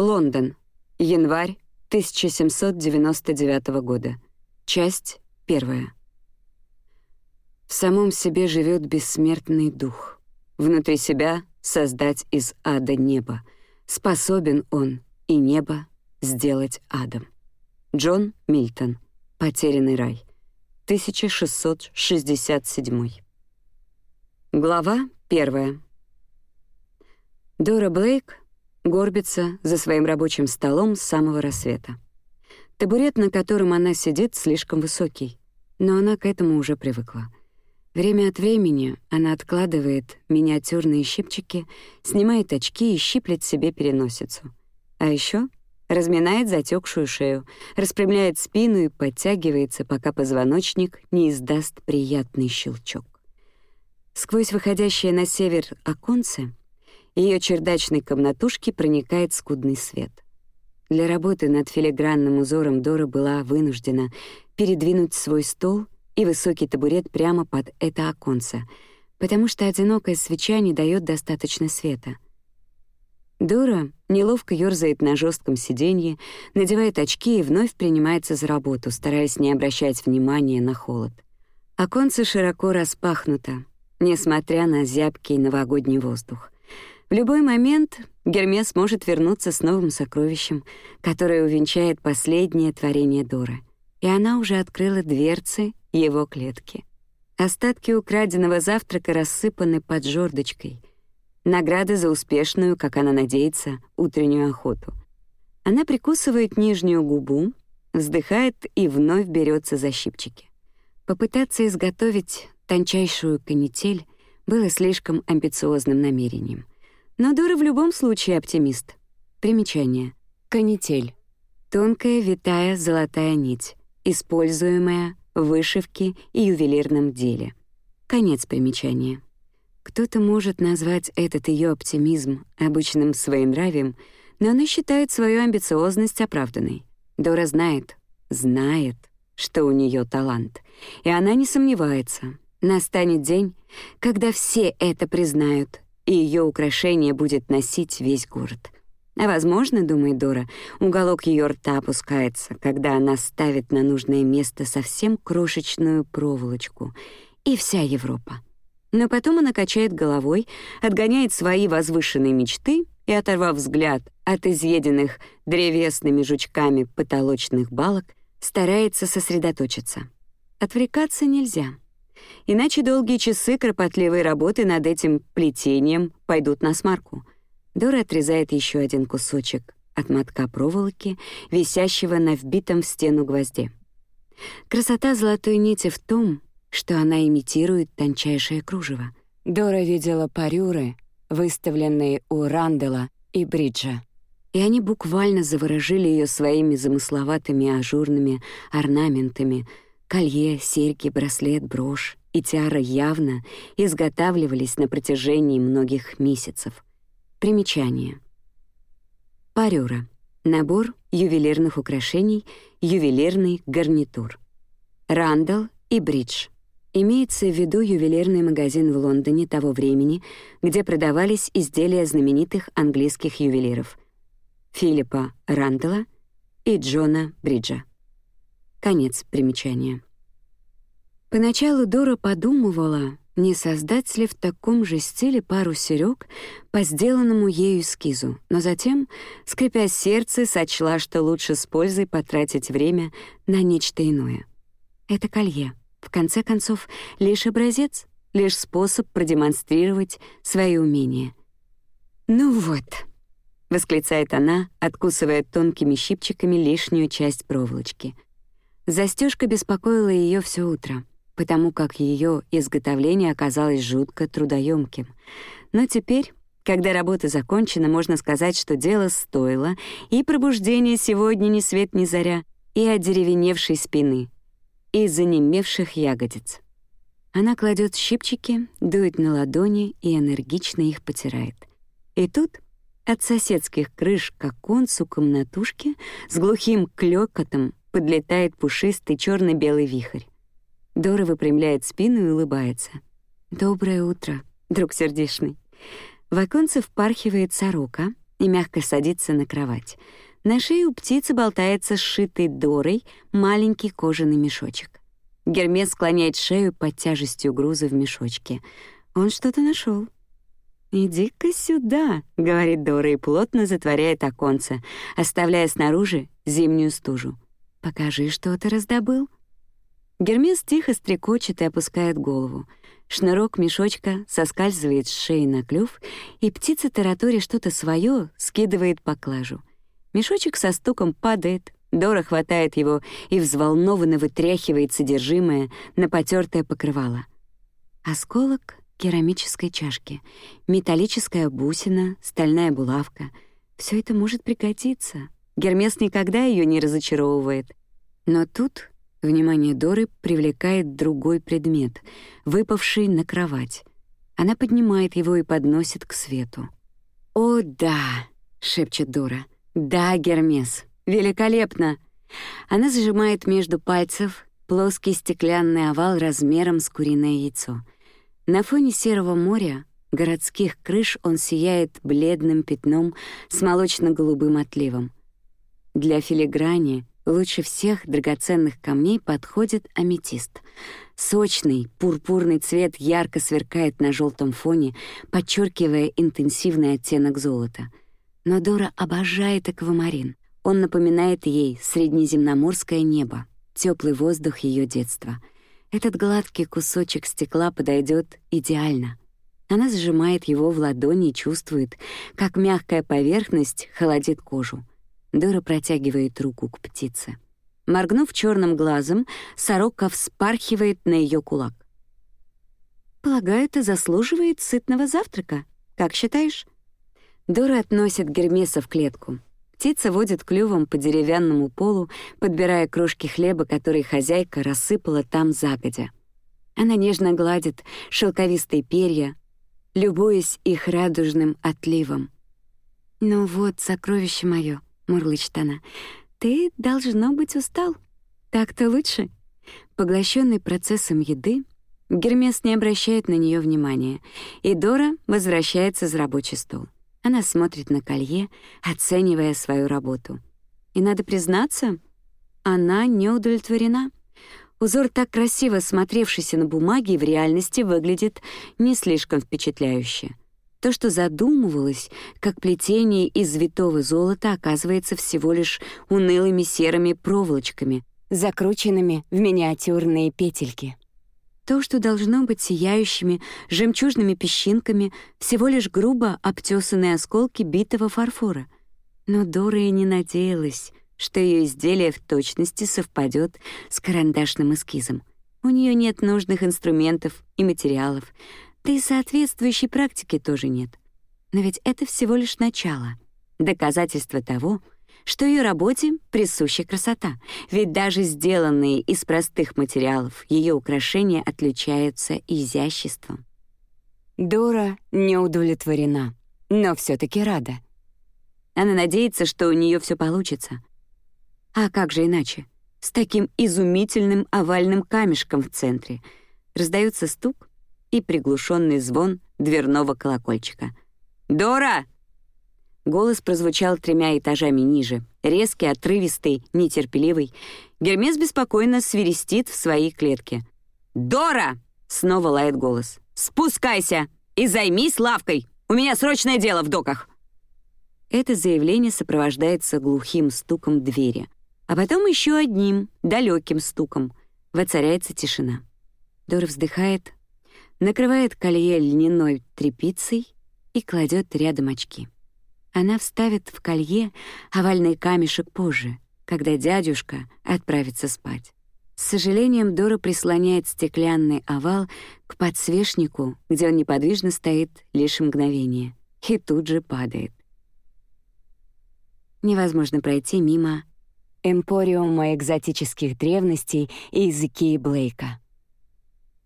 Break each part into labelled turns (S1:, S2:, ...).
S1: Лондон. Январь 1799 года. Часть первая. В самом себе живет бессмертный дух. Внутри себя создать из ада небо. Способен он и небо сделать адом. Джон Мильтон. Потерянный рай. 1667. Глава первая. Дора Блейк горбится за своим рабочим столом с самого рассвета. Табурет, на котором она сидит, слишком высокий, но она к этому уже привыкла. Время от времени она откладывает миниатюрные щипчики, снимает очки и щиплет себе переносицу. А еще разминает затекшую шею, распрямляет спину и подтягивается, пока позвоночник не издаст приятный щелчок. Сквозь выходящее на север оконце ее чердачной комнатушки проникает скудный свет. Для работы над филигранным узором Дора была вынуждена передвинуть свой стол и высокий табурет прямо под это оконце, потому что одинокая свеча не дает достаточно света. Дора неловко ёрзает на жестком сиденье, надевает очки и вновь принимается за работу, стараясь не обращать внимания на холод. Оконце широко распахнуто, несмотря на зябкий новогодний воздух. В любой момент Гермес может вернуться с новым сокровищем, которое увенчает последнее творение Доры. И она уже открыла дверцы его клетки. Остатки украденного завтрака рассыпаны под жердочкой. Награда за успешную, как она надеется, утреннюю охоту. Она прикусывает нижнюю губу, вздыхает и вновь берется за щипчики. Попытаться изготовить тончайшую канитель было слишком амбициозным намерением. Но Дора в любом случае оптимист. Примечание. Канитель. Тонкая витая золотая нить, используемая в вышивке и ювелирном деле. Конец примечания. Кто-то может назвать этот ее оптимизм обычным своенравием, но она считает свою амбициозность оправданной. Дора знает, знает, что у нее талант, и она не сомневается. Настанет день, когда все это признают, и ее украшение будет носить весь город. А возможно, думает Дора, уголок ее рта опускается, когда она ставит на нужное место совсем крошечную проволочку, и вся Европа. Но потом она качает головой, отгоняет свои возвышенные мечты и, оторвав взгляд от изъеденных древесными жучками потолочных балок, старается сосредоточиться. Отвлекаться нельзя — Иначе долгие часы кропотливой работы над этим плетением пойдут на смарку. Дора отрезает еще один кусочек от мотка проволоки, висящего на вбитом в стену гвозде. Красота золотой нити в том, что она имитирует тончайшее кружево. Дора видела парюры, выставленные у Рандела и Бриджа, и они буквально заворожили ее своими замысловатыми ажурными орнаментами — Колье, серьги, браслет, брошь и тиара явно изготавливались на протяжении многих месяцев. Примечание. Парюра. Набор ювелирных украшений, ювелирный гарнитур. Рандall и Бридж. Имеется в виду ювелирный магазин в Лондоне того времени, где продавались изделия знаменитых английских ювелиров Филиппа Рандала и Джона Бриджа. Конец примечания. Поначалу Дора подумывала, не создать ли в таком же стиле пару серёг по сделанному ею эскизу, но затем, скрипя сердце, сочла, что лучше с пользой потратить время на нечто иное. Это колье, в конце концов, лишь образец, лишь способ продемонстрировать свои умения. «Ну вот», — восклицает она, откусывая тонкими щипчиками лишнюю часть проволочки — Застежка беспокоила ее все утро, потому как ее изготовление оказалось жутко трудоемким. Но теперь, когда работа закончена, можно сказать, что дело стоило, и пробуждение сегодня ни свет ни заря, и одеревеневшей спины, и занемевших ягодиц. Она кладет щипчики, дует на ладони и энергично их потирает. И тут от соседских крыш к оконцу комнатушки с глухим клёкотом подлетает пушистый черно белый вихрь. Дора выпрямляет спину и улыбается. «Доброе утро, друг сердечный». В оконце впархивает сорока, и мягко садится на кровать. На шее у птицы болтается сшитый Дорой маленький кожаный мешочек. Гермес склоняет шею под тяжестью груза в мешочке. Он что-то нашел. «Иди-ка сюда», — говорит Дора и плотно затворяет оконце, оставляя снаружи зимнюю стужу. «Покажи, что ты раздобыл». Гермес тихо стрекочет и опускает голову. Шнурок мешочка соскальзывает с шеи на клюв, и птица тараторя что-то свое скидывает поклажу. Мешочек со стуком падает, Дора хватает его и взволнованно вытряхивает содержимое на потертое покрывало. Осколок керамической чашки, металлическая бусина, стальная булавка — все это может пригодиться. Гермес никогда ее не разочаровывает. Но тут внимание Доры привлекает другой предмет, выпавший на кровать. Она поднимает его и подносит к свету. «О, да!» — шепчет Дора. «Да, Гермес, великолепно!» Она зажимает между пальцев плоский стеклянный овал размером с куриное яйцо. На фоне серого моря, городских крыш он сияет бледным пятном с молочно-голубым отливом. Для филиграни лучше всех драгоценных камней подходит аметист. Сочный, пурпурный цвет ярко сверкает на желтом фоне, подчеркивая интенсивный оттенок золота — но Дора обожает аквамарин. Он напоминает ей среднеземноморское небо, теплый воздух ее детства. Этот гладкий кусочек стекла подойдет идеально. Она сжимает его в ладони и чувствует, как мягкая поверхность холодит кожу. Дора протягивает руку к птице. Моргнув черным глазом, сорока вспархивает на ее кулак. «Полагаю, это заслуживает сытного завтрака. Как считаешь?» Дора относит Гермеса в клетку. Птица водит клювом по деревянному полу, подбирая крошки хлеба, которые хозяйка рассыпала там загодя. Она нежно гладит шелковистые перья, любуясь их радужным отливом. «Ну вот, сокровище моё», — мурлычет она, — «ты, должно быть, устал. Так-то лучше». Поглощенный процессом еды, Гермес не обращает на нее внимания, и Дора возвращается за рабочий стол. Она смотрит на колье, оценивая свою работу. И надо признаться, она не удовлетворена. Узор, так красиво смотревшийся на бумаге, в реальности выглядит не слишком впечатляюще. То, что задумывалось, как плетение из витого золота, оказывается всего лишь унылыми серыми проволочками, закрученными в миниатюрные петельки. То, что должно быть сияющими жемчужными песчинками, всего лишь грубо обтесанные осколки битого фарфора. Но Дора и не надеялась, что ее изделие в точности совпадет с карандашным эскизом. У нее нет нужных инструментов и материалов, да и соответствующей практики тоже нет. Но ведь это всего лишь начало, доказательство того, что ее работе присуща красота, ведь даже сделанные из простых материалов ее украшения отличаются изяществом. Дора не удовлетворена, но все таки рада. Она надеется, что у нее все получится. А как же иначе? С таким изумительным овальным камешком в центре. Раздается стук и приглушенный звон дверного колокольчика. «Дора!» Голос прозвучал тремя этажами ниже, резкий, отрывистый, нетерпеливый. Гермес беспокойно свирестит в своей клетке. «Дора!» — снова лает голос. «Спускайся и займись лавкой! У меня срочное дело в доках!» Это заявление сопровождается глухим стуком двери, а потом еще одним, далеким стуком. Воцаряется тишина. Дора вздыхает, накрывает колье льняной тряпицей и кладет рядом очки. Она вставит в колье овальный камешек позже, когда дядюшка отправится спать. С сожалением Дора прислоняет стеклянный овал к подсвечнику, где он неподвижно стоит лишь мгновение, и тут же падает. Невозможно пройти мимо эмпориума экзотических древностей и языки Блейка.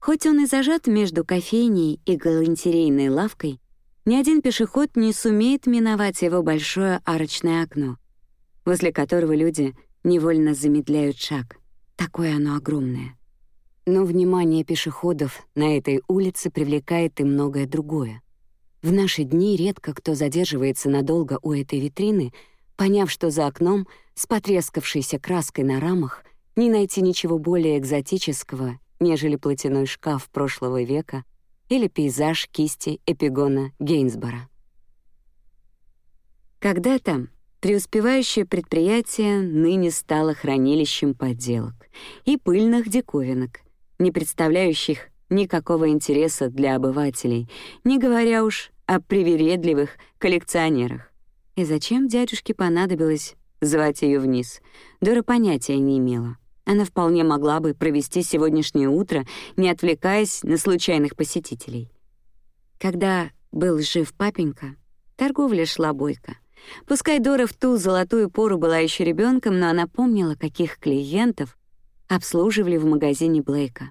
S1: Хоть он и зажат между кофейней и галантерейной лавкой, ни один пешеход не сумеет миновать его большое арочное окно, возле которого люди невольно замедляют шаг. Такое оно огромное. Но внимание пешеходов на этой улице привлекает и многое другое. В наши дни редко кто задерживается надолго у этой витрины, поняв, что за окном с потрескавшейся краской на рамах не найти ничего более экзотического, нежели платяной шкаф прошлого века или пейзаж кисти Эпигона Гейнсбора. Когда-то преуспевающее предприятие ныне стало хранилищем подделок и пыльных диковинок, не представляющих никакого интереса для обывателей, не говоря уж о привередливых коллекционерах. И зачем дядюшке понадобилось звать ее вниз? Дора понятия не имела. Она вполне могла бы провести сегодняшнее утро, не отвлекаясь на случайных посетителей. Когда был жив папенька, торговля шла бойко. Пускай Дора в ту золотую пору была еще ребенком, но она помнила, каких клиентов обслуживали в магазине Блейка.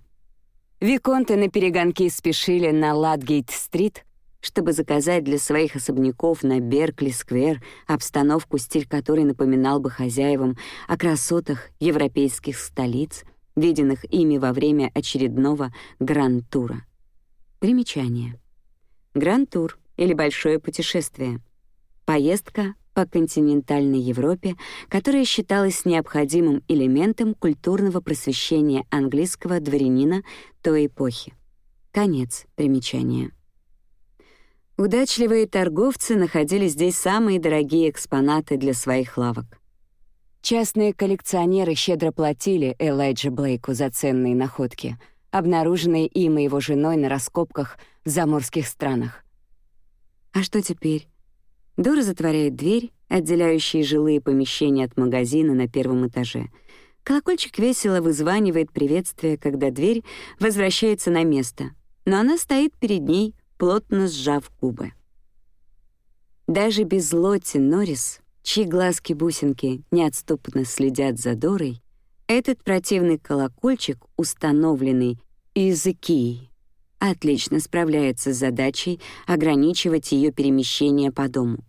S1: Виконты на перегонки спешили на Ладгейт-стрит, чтобы заказать для своих особняков на Беркли-сквер обстановку, стиль которой напоминал бы хозяевам о красотах европейских столиц, виденных ими во время очередного гранд-тура. Примечание. Гранд-тур или большое путешествие. Поездка по континентальной Европе, которая считалась необходимым элементом культурного просвещения английского дворянина той эпохи. Конец примечания. Удачливые торговцы находили здесь самые дорогие экспонаты для своих лавок. Частные коллекционеры щедро платили Элайджа Блейку за ценные находки, обнаруженные им и его женой на раскопках в заморских странах. А что теперь? Дора затворяет дверь, отделяющие жилые помещения от магазина на первом этаже. Колокольчик весело вызванивает приветствие, когда дверь возвращается на место, но она стоит перед ней, плотно сжав губы. Даже без Лотти Норрис, чьи глазки-бусинки неотступно следят за Дорой, этот противный колокольчик, установленный из Икеи, отлично справляется с задачей ограничивать ее перемещение по дому.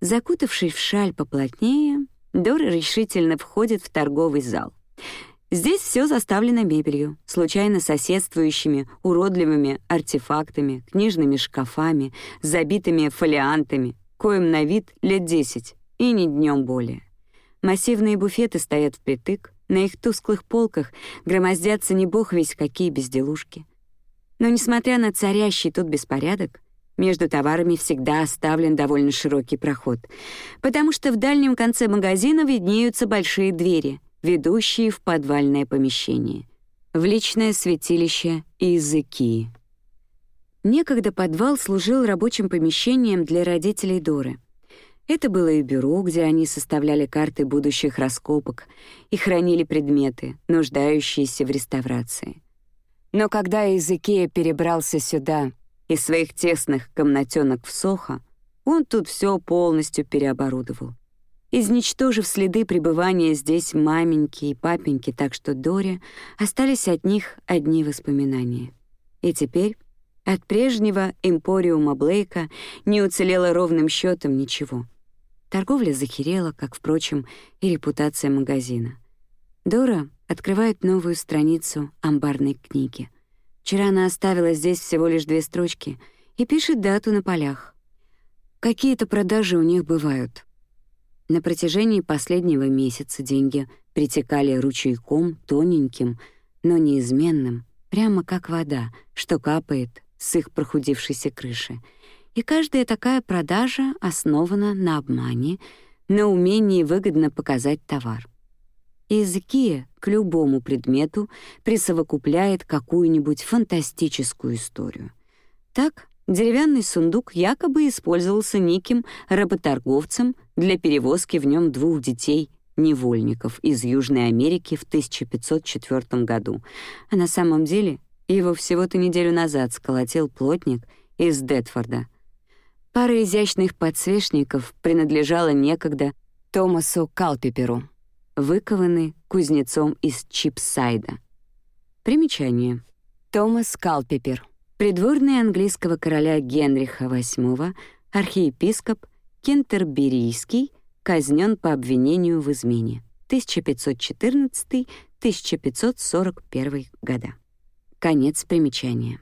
S1: Закутавшись в шаль поплотнее, Дора решительно входит в торговый зал — Здесь все заставлено мебелью, случайно соседствующими уродливыми артефактами, книжными шкафами, забитыми фолиантами, коим на вид лет десять, и не днем более. Массивные буфеты стоят впритык, на их тусклых полках громоздятся не бог весь какие безделушки. Но несмотря на царящий тут беспорядок, между товарами всегда оставлен довольно широкий проход, потому что в дальнем конце магазина виднеются большие двери, ведущие в подвальное помещение, в личное святилище Изыки. Некогда подвал служил рабочим помещением для родителей Доры. Это было и бюро, где они составляли карты будущих раскопок и хранили предметы, нуждающиеся в реставрации. Но когда Изыкия перебрался сюда из своих тесных комнатенок в Сохо, он тут все полностью переоборудовал изничтожив следы пребывания здесь маменьки и папеньки, так что Доре остались от них одни воспоминания. И теперь от прежнего эмпориума Блейка не уцелело ровным счетом ничего. Торговля захерела, как, впрочем, и репутация магазина. Дора открывает новую страницу амбарной книги. Вчера она оставила здесь всего лишь две строчки и пишет дату на полях. Какие-то продажи у них бывают. На протяжении последнего месяца деньги притекали ручейком, тоненьким, но неизменным, прямо как вода, что капает с их прохудившейся крыши. И каждая такая продажа основана на обмане, на умении выгодно показать товар. Изкия к любому предмету присовокупляет какую-нибудь фантастическую историю. Так, Деревянный сундук якобы использовался неким работорговцем для перевозки в нем двух детей невольников из Южной Америки в 1504 году, а на самом деле его всего-то неделю назад сколотил плотник из Детфорда. Пара изящных подсвечников принадлежала некогда Томасу Калпиперу, выкованы кузнецом из Чипсайда. Примечание. Томас Калпипер — придворный английского короля Генриха VIII, архиепископ Кентерберийский, казнен по обвинению в измене. 1514-1541 года. Конец примечания.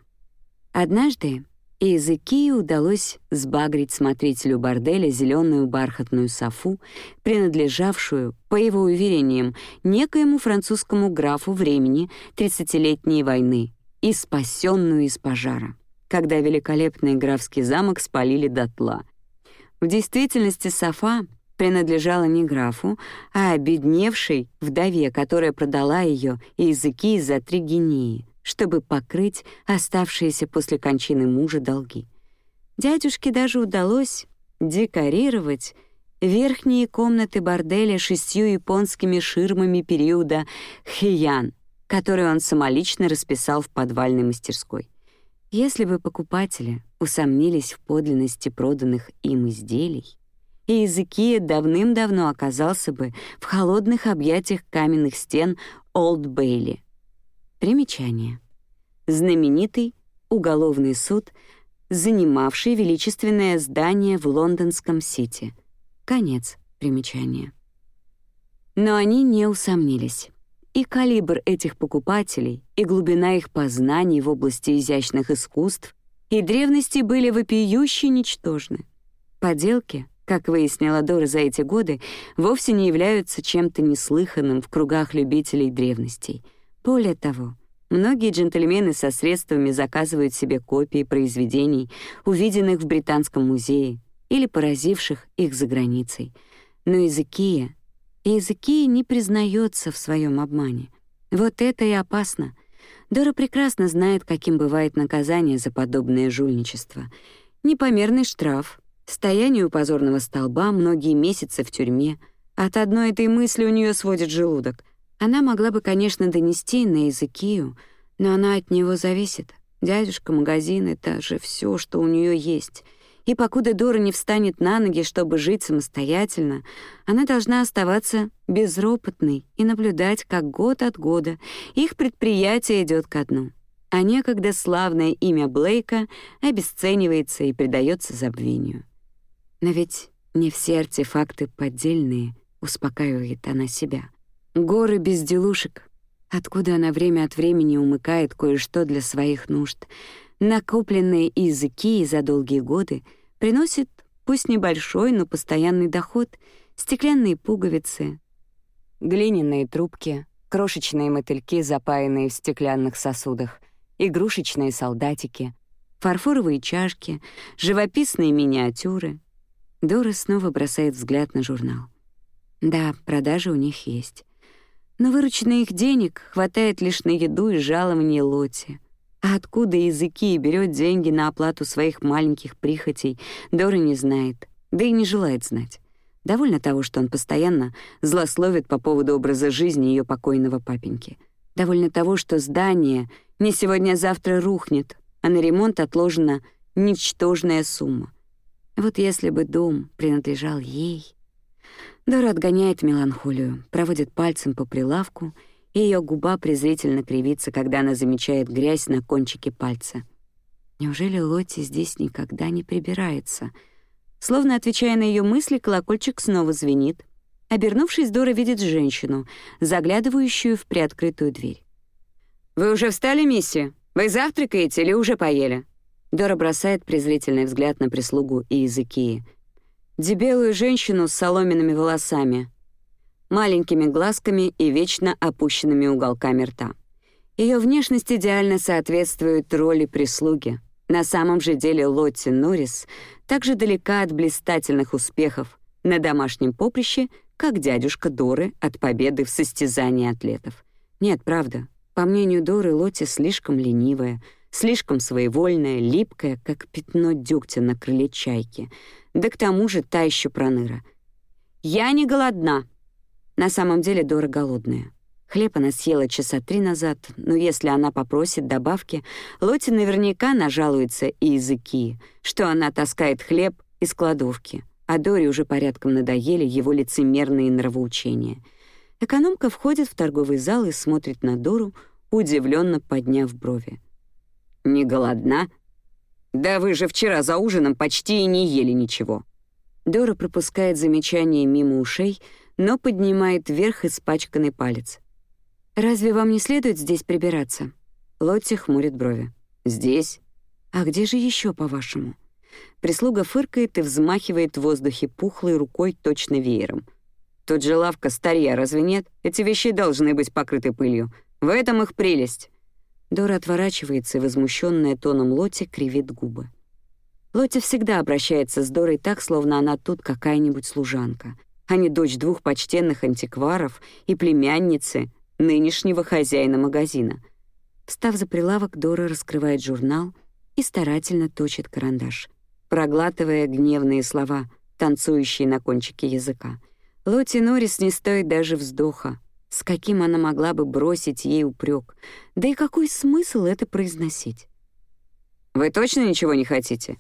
S1: Однажды и Изыкии удалось сбагрить смотрителю борделя зеленую бархатную софу, принадлежавшую, по его уверениям, некоему французскому графу времени тридцатилетней войны и спасенную из пожара, когда великолепный графский замок спалили дотла. В действительности софа принадлежала не графу, а обедневшей вдове, которая продала ее и языки за три гинеи — чтобы покрыть оставшиеся после кончины мужа долги. Дядюшке даже удалось декорировать верхние комнаты борделя шестью японскими ширмами периода Хэйян, которые он самолично расписал в подвальной мастерской. Если бы покупатели усомнились в подлинности проданных им изделий, и языки давным-давно оказался бы в холодных объятиях каменных стен Олд Бейли, Примечание. Знаменитый уголовный суд, занимавший величественное здание в лондонском Сити. Конец примечания. Но они не усомнились. И калибр этих покупателей, и глубина их познаний в области изящных искусств и древности были вопиюще ничтожны. Поделки, как выяснила Дора за эти годы, вовсе не являются чем-то неслыханным в кругах любителей древностей — более того, многие джентльмены со средствами заказывают себе копии произведений, увиденных в Британском музее или поразивших их за границей. Но Иезекия, Иезекия не признается в своем обмане. Вот это и опасно. Дора прекрасно знает, каким бывает наказание за подобное жульничество. Непомерный штраф, стояние у позорного столба, многие месяцы в тюрьме. От одной этой мысли у нее сводит желудок — она могла бы, конечно, донести на языкию, но она от него зависит. Дядюшка, магазин — это же все, что у нее есть. И покуда Дора не встанет на ноги, чтобы жить самостоятельно, она должна оставаться безропотной и наблюдать, как год от года их предприятие идет ко дну. А некогда славное имя Блейка обесценивается и предается забвению. Но ведь не все артефакты поддельные, успокаивает она себя. Горы безделушек. Откуда она время от времени умыкает кое-что для своих нужд. Накопленные языки за долгие годы приносят, пусть небольшой, но постоянный доход, стеклянные пуговицы, глиняные трубки, крошечные мотыльки, запаянные в стеклянных сосудах, игрушечные солдатики, фарфоровые чашки, живописные миниатюры. Дора снова бросает взгляд на журнал. Да, продажи у них есть. Но вырученных денег хватает лишь на еду и жалование Лоти. А откуда языки берет деньги на оплату своих маленьких прихотей, Дора не знает, да и не желает знать. Довольно того, что он постоянно злословит по поводу образа жизни ее покойного папеньки. Довольно того, что здание не сегодня-завтра а рухнет, а на ремонт отложена ничтожная сумма. Вот если бы дом принадлежал ей... Дора отгоняет меланхолию, проводит пальцем по прилавку, и ее губа презрительно кривится, когда она замечает грязь на кончике пальца. Неужели Лотти здесь никогда не прибирается? Словно отвечая на ее мысли, колокольчик снова звенит. Обернувшись, Дора видит женщину, заглядывающую в приоткрытую дверь. «Вы уже встали, миссия? Вы завтракаете или уже поели?» Дора бросает презрительный взгляд на прислугу и языки, дебелую женщину с соломенными волосами, маленькими глазками и вечно опущенными уголками рта. Ее внешность идеально соответствует роли прислуги. На самом же деле Лотти Норрис так же далека от блистательных успехов на домашнем поприще, как дядюшка Доры от победы в состязании атлетов. Нет, правда, по мнению Доры, Лотти слишком ленивая, слишком своевольная, липкая, как пятно дегтя на крыле чайки — да к тому же та еще проныра. «Я не голодна!» На самом деле Дора голодная. Хлеб она съела часа три назад, но если она попросит добавки, Лоти наверняка нажалуется и языки, что она таскает хлеб из кладовки, а Доре уже порядком надоели его лицемерные нравоучения. Экономка входит в торговый зал и смотрит на Дору, удивленно подняв брови. «Не голодна?» «Да вы же вчера за ужином почти и не ели ничего». Дора пропускает замечание мимо ушей, но поднимает вверх испачканный палец. «Разве вам не следует здесь прибираться?» Лотти хмурит брови. «Здесь? А где же еще, по-вашему? Прислуга фыркает и взмахивает в воздухе пухлой рукой точно веером. Тут же лавка старья, разве нет? Эти вещи должны быть покрыты пылью. В этом их прелесть. Дора отворачивается и, возмущенная тоном Лоти, кривит губы. Лоти всегда обращается с Дорой так, словно она тут какая-нибудь служанка, а не дочь двух почтенных антикваров и племянницы нынешнего хозяина магазина. Встав за прилавок, Дора раскрывает журнал и старательно точит карандаш, проглатывая гневные слова, танцующие на кончике языка. Лоти Норрис не стоит даже вздоха. С каким она могла бы бросить ей упрек? Да и какой смысл это произносить? «Вы точно ничего не хотите?»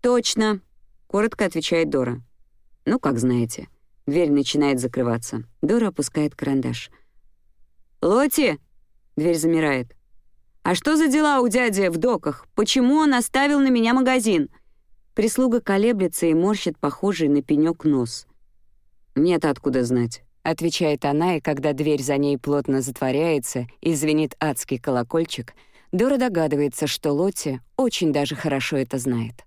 S1: «Точно», — коротко отвечает Дора. «Ну, как знаете». Дверь начинает закрываться. Дора опускает карандаш. «Лоти!» — дверь замирает. «А что за дела у дяди в доках? Почему он оставил на меня магазин?» Прислуга колеблется и морщит похожий на пенёк нос. «Мне-то откуда знать?» — отвечает она, и когда дверь за ней плотно затворяется и звенит адский колокольчик, Дора догадывается, что Лотти очень даже хорошо это знает.